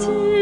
Chỉ